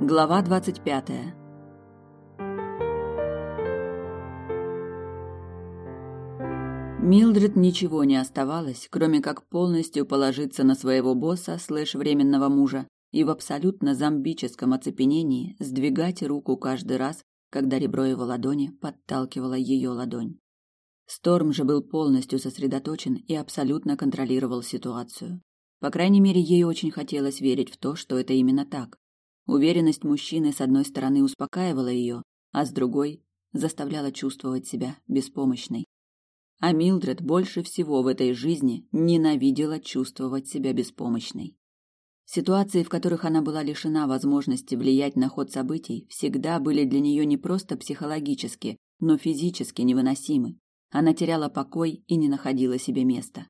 Глава двадцать пятая. Милдред ничего не оставалось, кроме как полностью положиться на своего босса слэш временного мужа и в абсолютно зомбическом оцепенении сдвигать руку каждый раз, когда ребро его ладони подталкивало ее ладонь. Сторм же был полностью сосредоточен и абсолютно контролировал ситуацию. По крайней мере, ей очень хотелось верить в то, что это именно так. Уверенность мужчины с одной стороны успокаивала ее, а с другой заставляла чувствовать себя беспомощной. А Милдред больше всего в этой жизни ненавидела чувствовать себя беспомощной. Ситуации, в которых она была лишена возможности влиять на ход событий, всегда были для нее не просто психологически, но физически невыносимы. Она теряла покой и не находила себе места.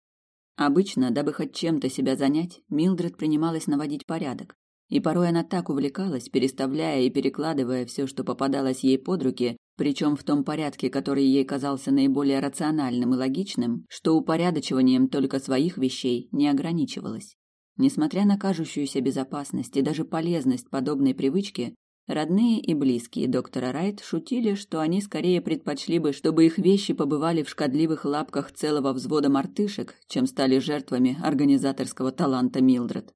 Обычно, дабы хоть чем-то себя занять, Милдред принималась наводить порядок, и порой она так увлекалась, переставляя и перекладывая все, что попадалось ей под руки, причем в том порядке, который ей казался наиболее рациональным и логичным, что упорядочиванием только своих вещей не ограничивалась. Несмотря на кажущуюся безопасность и даже полезность подобной привычки, родные и близкие доктора Райт шутили, что они скорее предпочли бы, чтобы их вещи побывали в шкодливых лапках целого взвода мартышек, чем стали жертвами организаторского таланта Милдред.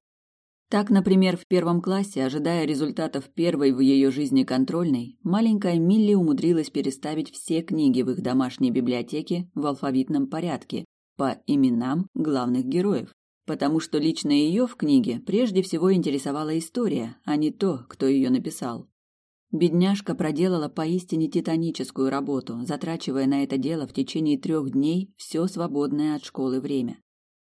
Так, например, в первом классе, ожидая результатов первой в ее жизни контрольной, маленькая Милли умудрилась переставить все книги в их домашней библиотеке в алфавитном порядке по именам главных героев, потому что лично ее в книге прежде всего интересовала история, а не то, кто ее написал. Бедняжка проделала поистине титаническую работу, затрачивая на это дело в течение трех дней все свободное от школы время.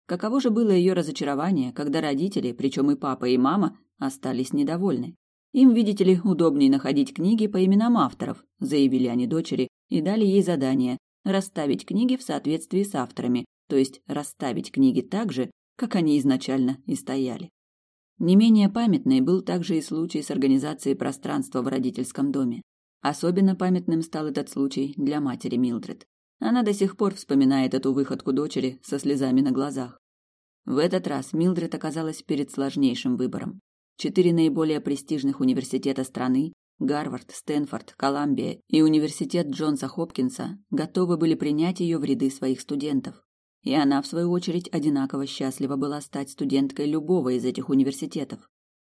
Каково же было ее разочарование, когда родители, причем и папа, и мама, остались недовольны. Им, видите ли, удобнее находить книги по именам авторов, заявили они дочери и дали ей задание расставить книги в соответствии с авторами, то есть расставить книги так же, как они изначально и стояли. Не менее памятный был также и случай с организацией пространства в родительском доме. Особенно памятным стал этот случай для матери Милдред. Она до сих пор вспоминает эту выходку дочери со слезами на глазах. В этот раз Милдред оказалась перед сложнейшим выбором. Четыре наиболее престижных университета страны Гарвард, Стэнфорд, Колумбия и университет Джонса Хопкинса готовы были принять ее в ряды своих студентов. И она, в свою очередь, одинаково счастлива была стать студенткой любого из этих университетов.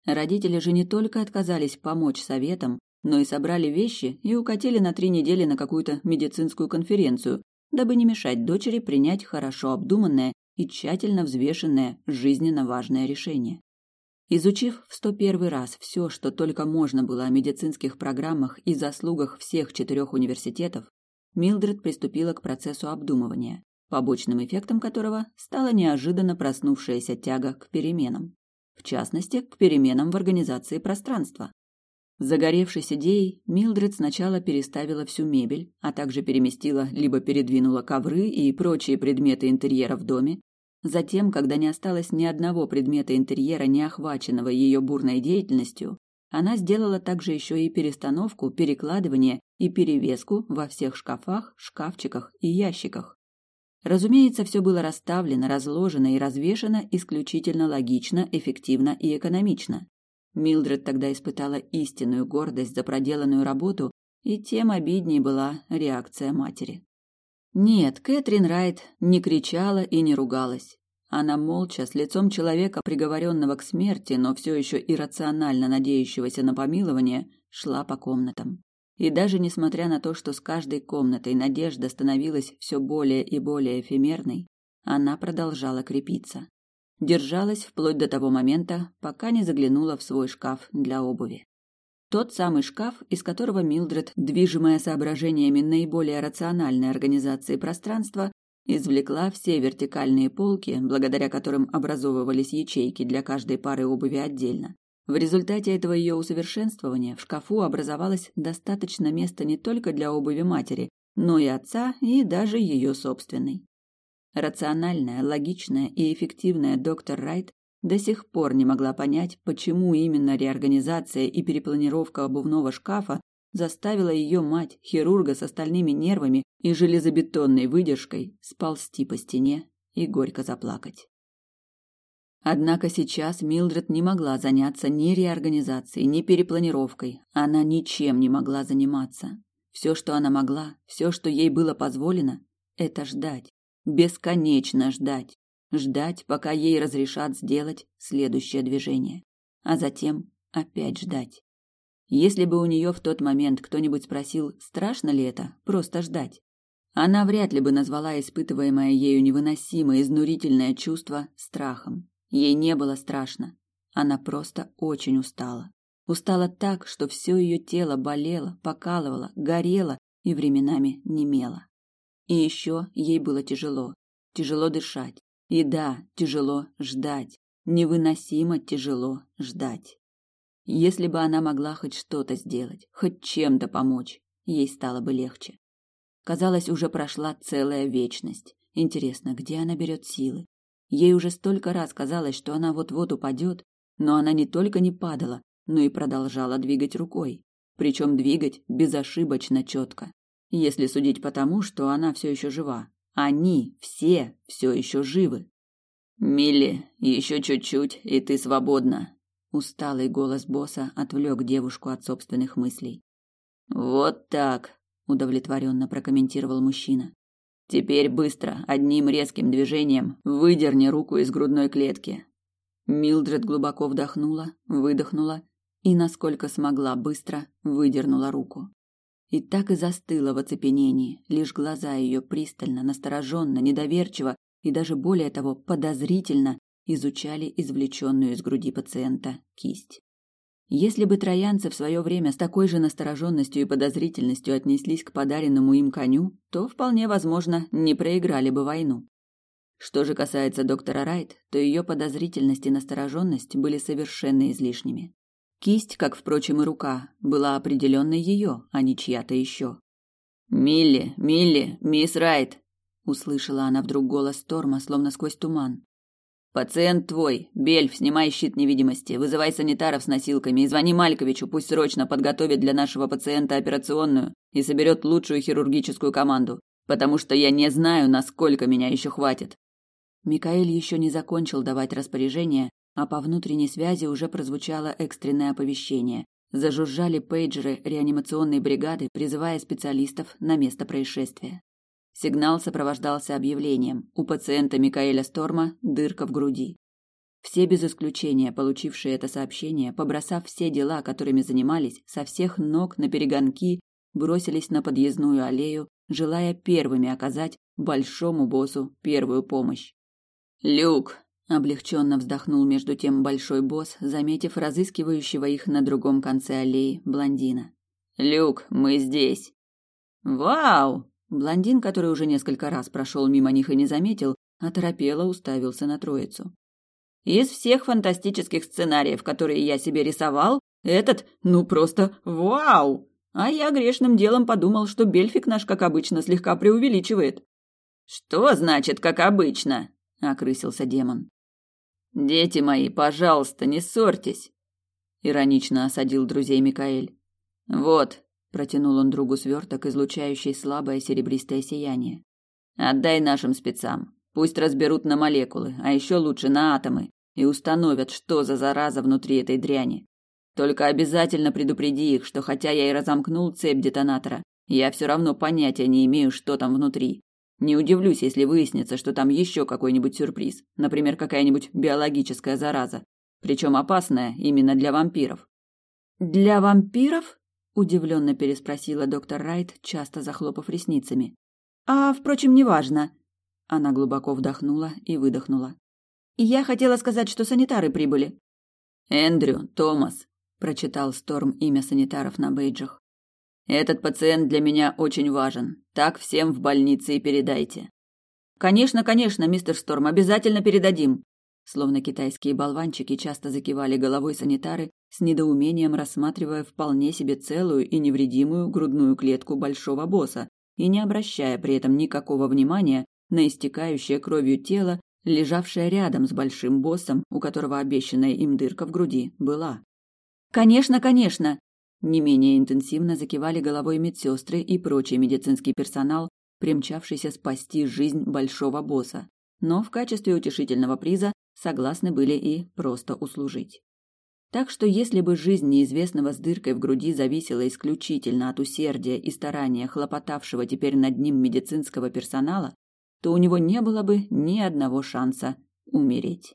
Родители же не только отказались помочь советам, но и собрали вещи и укатили на три недели на какую-то медицинскую конференцию, дабы не мешать дочери принять хорошо обдуманное и тщательно взвешенное жизненно важное решение. Изучив в 101 раз все, что только можно было о медицинских программах и заслугах всех четырех университетов, Милдред приступила к процессу обдумывания, побочным эффектом которого стала неожиданно проснувшаяся тяга к переменам. В частности, к переменам в организации пространства. Загоревшись идеей, Милдред сначала переставила всю мебель, а также переместила либо передвинула ковры и прочие предметы интерьера в доме. Затем, когда не осталось ни одного предмета интерьера, не охваченного ее бурной деятельностью, она сделала также еще и перестановку, перекладывание и перевеску во всех шкафах, шкафчиках и ящиках. Разумеется, все было расставлено, разложено и развешено исключительно логично, эффективно и экономично. Милдред тогда испытала истинную гордость за проделанную работу, и тем обиднее была реакция матери. Нет, Кэтрин Райт не кричала и не ругалась. Она молча, с лицом человека, приговоренного к смерти, но все еще иррационально надеющегося на помилование, шла по комнатам. И даже несмотря на то, что с каждой комнатой надежда становилась все более и более эфемерной, она продолжала крепиться держалась вплоть до того момента, пока не заглянула в свой шкаф для обуви. Тот самый шкаф, из которого Милдред, движимая соображениями наиболее рациональной организации пространства, извлекла все вертикальные полки, благодаря которым образовывались ячейки для каждой пары обуви отдельно. В результате этого ее усовершенствования в шкафу образовалось достаточно места не только для обуви матери, но и отца и даже ее собственной. Рациональная, логичная и эффективная доктор Райт до сих пор не могла понять, почему именно реорганизация и перепланировка обувного шкафа заставила ее мать, хирурга с остальными нервами и железобетонной выдержкой, сползти по стене и горько заплакать. Однако сейчас Милдред не могла заняться ни реорганизацией, ни перепланировкой. Она ничем не могла заниматься. Все, что она могла, все, что ей было позволено, это ждать. Бесконечно ждать. Ждать, пока ей разрешат сделать следующее движение. А затем опять ждать. Если бы у нее в тот момент кто-нибудь спросил, страшно ли это, просто ждать, она вряд ли бы назвала испытываемое ею невыносимое, изнурительное чувство страхом. Ей не было страшно. Она просто очень устала. Устала так, что все ее тело болело, покалывало, горело и временами немело. И еще ей было тяжело. Тяжело дышать. И да, тяжело ждать. Невыносимо тяжело ждать. Если бы она могла хоть что-то сделать, хоть чем-то помочь, ей стало бы легче. Казалось, уже прошла целая вечность. Интересно, где она берет силы? Ей уже столько раз казалось, что она вот-вот упадет, но она не только не падала, но и продолжала двигать рукой. Причем двигать безошибочно четко. Если судить по тому, что она все еще жива. Они все все еще живы. «Милли, еще чуть-чуть, и ты свободна», Усталый голос босса отвлек девушку от собственных мыслей. Вот так, удовлетворенно прокомментировал мужчина. Теперь быстро, одним резким движением, выдерни руку из грудной клетки. Милдред глубоко вдохнула, выдохнула и, насколько смогла, быстро выдернула руку. И так и застыла в оцепенении, лишь глаза ее пристально, настороженно, недоверчиво и даже более того подозрительно изучали извлеченную из груди пациента кисть. Если бы троянцы в свое время с такой же настороженностью и подозрительностью отнеслись к подаренному им коню, то вполне возможно не проиграли бы войну. Что же касается доктора Райт, то ее подозрительность и настороженность были совершенно излишними. Кисть, как, впрочем, и рука, была определенно ее, а не чья-то еще. «Милли, Милли, мисс Райт!» услышала она вдруг голос Торма, словно сквозь туман. Пациент твой. Бельф, снимай щит невидимости, вызывай санитаров с носилками и звони Мальковичу, пусть срочно подготовит для нашего пациента операционную и соберет лучшую хирургическую команду, потому что я не знаю, насколько меня еще хватит. Микаэль еще не закончил давать распоряжение, а по внутренней связи уже прозвучало экстренное оповещение. Зажужжали пейджеры реанимационной бригады, призывая специалистов на место происшествия. Сигнал сопровождался объявлением: у пациента Микаэля Сторма дырка в груди. Все без исключения, получившие это сообщение, побросав все дела, которыми занимались, со всех ног на перегонки бросились на подъездную аллею, желая первыми оказать большому боссу первую помощь. «Люк!» – облегченно вздохнул между тем большой босс, заметив разыскивающего их на другом конце аллеи блондина. «Люк, мы здесь!» «Вау!» Блондин, который уже несколько раз прошел мимо них и не заметил, оторопело уставился на троицу. Из всех фантастических сценариев, которые я себе рисовал, этот, ну просто вау! А я грешным делом подумал, что Бельфик наш, как обычно, слегка преувеличивает. Что значит, как обычно? окрысился демон. Дети мои, пожалуйста, не ссорьтесь, иронично осадил друзей Микаэль. Вот, Протянул он другу сверток, излучающий слабое серебристое сияние. Отдай нашим спецам. Пусть разберут на молекулы, а еще лучше на атомы, и установят, что за зараза внутри этой дряни. Только обязательно предупреди их, что хотя я и разомкнул цепь детонатора, я все равно понятия не имею, что там внутри. Не удивлюсь, если выяснится, что там еще какой-нибудь сюрприз, например, какая-нибудь биологическая зараза, причем опасная именно для вампиров. Для вампиров? удивленно переспросила доктор Райт, часто захлопав ресницами. А, впрочем, неважно. Она глубоко вдохнула и выдохнула. Я хотела сказать, что санитары прибыли. Эндрю, Томас, прочитал Сторм имя санитаров на бейджах. Этот пациент для меня очень важен. Так всем в больнице и передайте. Конечно, конечно, мистер Сторм, обязательно передадим. Словно китайские болванчики часто закивали головой санитары, с недоумением рассматривая вполне себе целую и невредимую грудную клетку большого босса и не обращая при этом никакого внимания на истекающее кровью тело, лежавшее рядом с большим боссом, у которого обещанная им дырка в груди была. «Конечно, конечно!» Не менее интенсивно закивали головой медсестры и прочий медицинский персонал, примчавшийся спасти жизнь большого босса. но в качестве утешительного приза согласны были и просто услужить. Так что если бы жизнь неизвестного с дыркой в груди зависела исключительно от усердия и старания хлопотавшего теперь над ним медицинского персонала, то у него не было бы ни одного шанса умереть.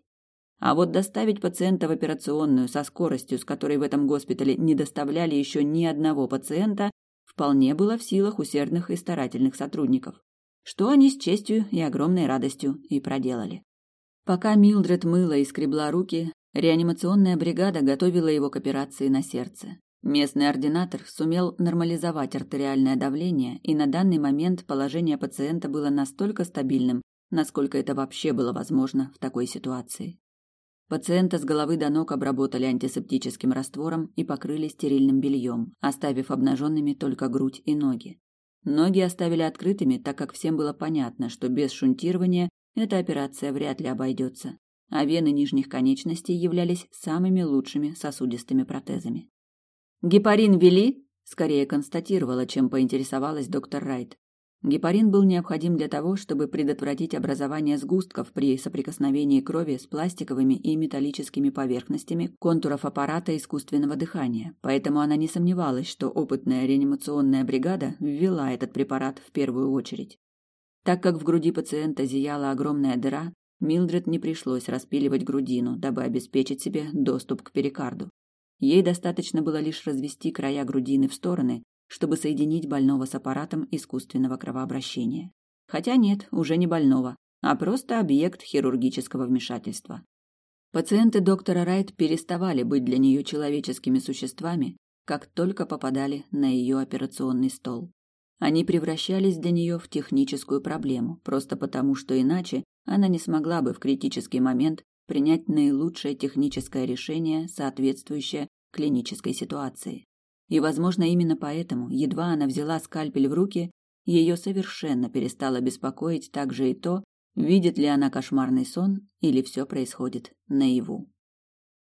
А вот доставить пациента в операционную со скоростью, с которой в этом госпитале не доставляли еще ни одного пациента, вполне было в силах усердных и старательных сотрудников, что они с честью и огромной радостью и проделали. Пока Милдред мыла и скребла руки, Реанимационная бригада готовила его к операции на сердце. Местный ординатор сумел нормализовать артериальное давление, и на данный момент положение пациента было настолько стабильным, насколько это вообще было возможно в такой ситуации. Пациента с головы до ног обработали антисептическим раствором и покрыли стерильным бельем, оставив обнаженными только грудь и ноги. Ноги оставили открытыми, так как всем было понятно, что без шунтирования эта операция вряд ли обойдется а вены нижних конечностей являлись самыми лучшими сосудистыми протезами. «Гепарин ввели?» – скорее констатировала, чем поинтересовалась доктор Райт. Гепарин был необходим для того, чтобы предотвратить образование сгустков при соприкосновении крови с пластиковыми и металлическими поверхностями контуров аппарата искусственного дыхания, поэтому она не сомневалась, что опытная реанимационная бригада ввела этот препарат в первую очередь. Так как в груди пациента зияла огромная дыра, Милдред не пришлось распиливать грудину, дабы обеспечить себе доступ к перикарду. Ей достаточно было лишь развести края грудины в стороны, чтобы соединить больного с аппаратом искусственного кровообращения. Хотя нет, уже не больного, а просто объект хирургического вмешательства. Пациенты доктора Райт переставали быть для нее человеческими существами, как только попадали на ее операционный стол. Они превращались для нее в техническую проблему, просто потому что иначе она не смогла бы в критический момент принять наилучшее техническое решение, соответствующее клинической ситуации. И, возможно, именно поэтому, едва она взяла скальпель в руки, ее совершенно перестало беспокоить также и то, видит ли она кошмарный сон или все происходит наяву.